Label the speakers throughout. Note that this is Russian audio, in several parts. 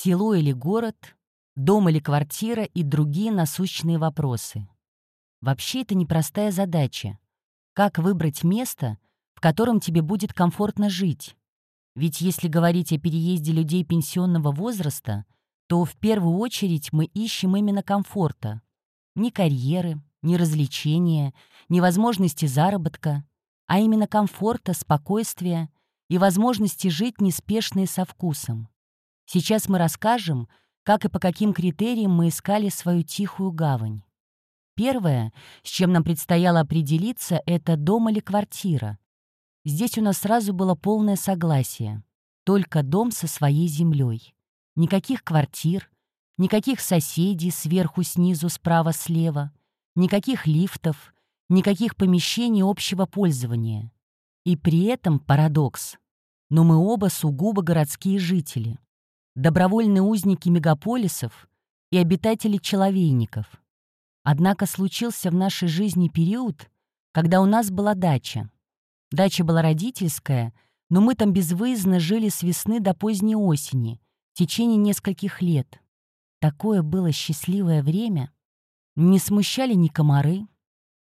Speaker 1: Село или город, дом или квартира и другие насущные вопросы. Вообще это непростая задача. Как выбрать место, в котором тебе будет комфортно жить? Ведь если говорить о переезде людей пенсионного возраста, то в первую очередь мы ищем именно комфорта. Ни карьеры, ни развлечения, ни возможности заработка, а именно комфорта, спокойствия и возможности жить неспешно и со вкусом. Сейчас мы расскажем, как и по каким критериям мы искали свою тихую гавань. Первое, с чем нам предстояло определиться, это дом или квартира. Здесь у нас сразу было полное согласие. Только дом со своей землей. Никаких квартир, никаких соседей сверху, снизу, справа, слева, никаких лифтов, никаких помещений общего пользования. И при этом парадокс. Но мы оба сугубо городские жители добровольные узники мегаполисов и обитатели человейников. Однако случился в нашей жизни период, когда у нас была дача. Дача была родительская, но мы там безвыездно жили с весны до поздней осени, в течение нескольких лет. Такое было счастливое время. Не смущали ни комары,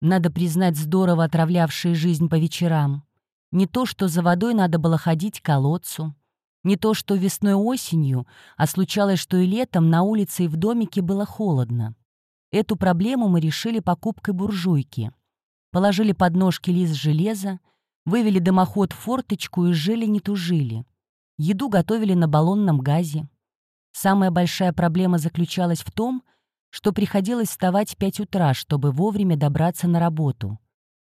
Speaker 1: надо признать, здорово отравлявшие жизнь по вечерам. Не то, что за водой надо было ходить к колодцу, не то что весной-осенью, а случалось, что и летом на улице и в домике было холодно. Эту проблему мы решили покупкой буржуйки. Положили под ножки лист железа, вывели дымоход в форточку и жили не тужили. Еду готовили на баллонном газе. Самая большая проблема заключалась в том, что приходилось вставать в 5 утра, чтобы вовремя добраться на работу.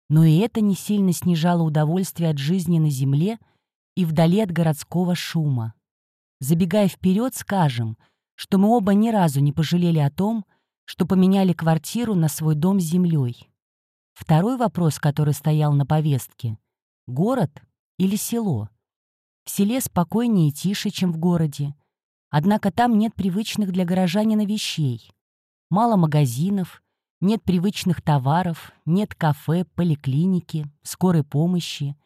Speaker 1: Но и это не сильно снижало удовольствие от жизни на земле — и вдали от городского шума. Забегая вперед, скажем, что мы оба ни разу не пожалели о том, что поменяли квартиру на свой дом с землей. Второй вопрос, который стоял на повестке — город или село? В селе спокойнее и тише, чем в городе. Однако там нет привычных для горожанина вещей. Мало магазинов, нет привычных товаров, нет кафе, поликлиники, скорой помощи,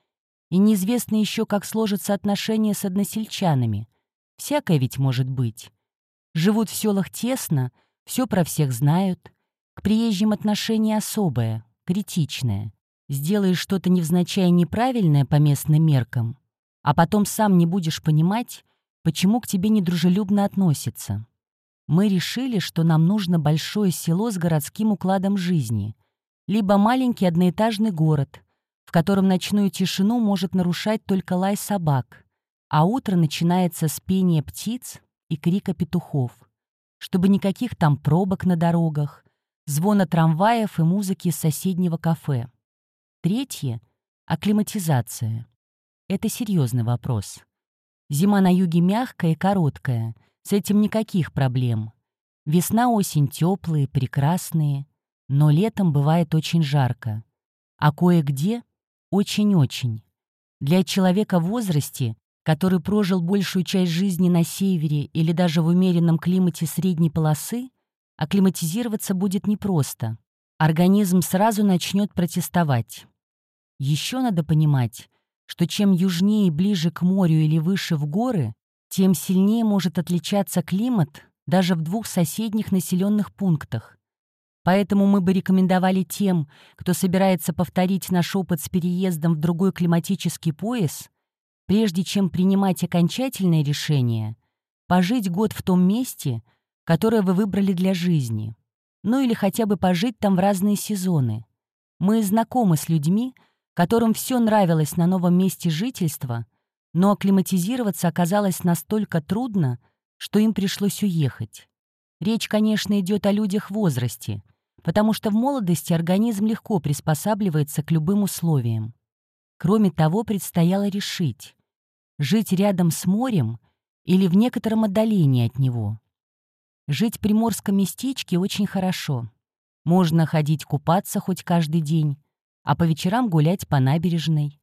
Speaker 1: и неизвестно еще, как сложатся отношения с односельчанами. Всякое ведь может быть. Живут в селах тесно, все про всех знают. К приезжим отношение особое, критичное. Сделаешь что-то невзначай неправильное по местным меркам, а потом сам не будешь понимать, почему к тебе недружелюбно относятся. Мы решили, что нам нужно большое село с городским укладом жизни, либо маленький одноэтажный город — в котором ночную тишину может нарушать только лай собак, а утро начинается с пения птиц и крика петухов, чтобы никаких там пробок на дорогах, звона трамваев и музыки из соседнего кафе. Третье — акклиматизация. Это серьезный вопрос. Зима на юге мягкая и короткая, с этим никаких проблем. Весна-осень теплые, прекрасные, но летом бывает очень жарко. А кое-где очень-очень. Для человека в возрасте, который прожил большую часть жизни на севере или даже в умеренном климате средней полосы, акклиматизироваться будет непросто. Организм сразу начнет протестовать. Еще надо понимать, что чем южнее и ближе к морю или выше в горы, тем сильнее может отличаться климат даже в двух соседних населенных пунктах. Поэтому мы бы рекомендовали тем, кто собирается повторить наш опыт с переездом в другой климатический пояс, прежде чем принимать окончательное решение, пожить год в том месте, которое вы выбрали для жизни. Ну или хотя бы пожить там в разные сезоны. Мы знакомы с людьми, которым все нравилось на новом месте жительства, но акклиматизироваться оказалось настолько трудно, что им пришлось уехать. Речь, конечно, идет о людях в возрасте, потому что в молодости организм легко приспосабливается к любым условиям. Кроме того, предстояло решить, жить рядом с морем или в некотором отдалении от него. Жить в приморском местечке очень хорошо. Можно ходить купаться хоть каждый день, а по вечерам гулять по набережной.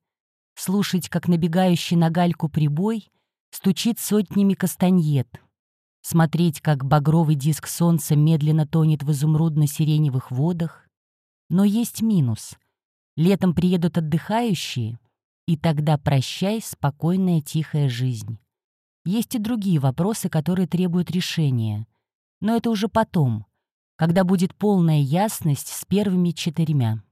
Speaker 1: Слушать, как набегающий на гальку прибой стучит сотнями кастаньет — смотреть, как багровый диск солнца медленно тонет в изумрудно-сиреневых водах. Но есть минус. Летом приедут отдыхающие, и тогда прощай, спокойная тихая жизнь. Есть и другие вопросы, которые требуют решения. Но это уже потом, когда будет полная ясность с первыми четырьмя.